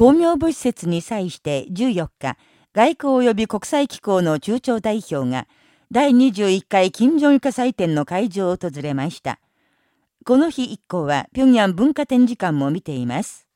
公明物施設に際して14日、外交及び国際機構の中朝代表が、第21回金正日祭典の会場を訪れました。この日以降は、平壌文化展示館も見ています。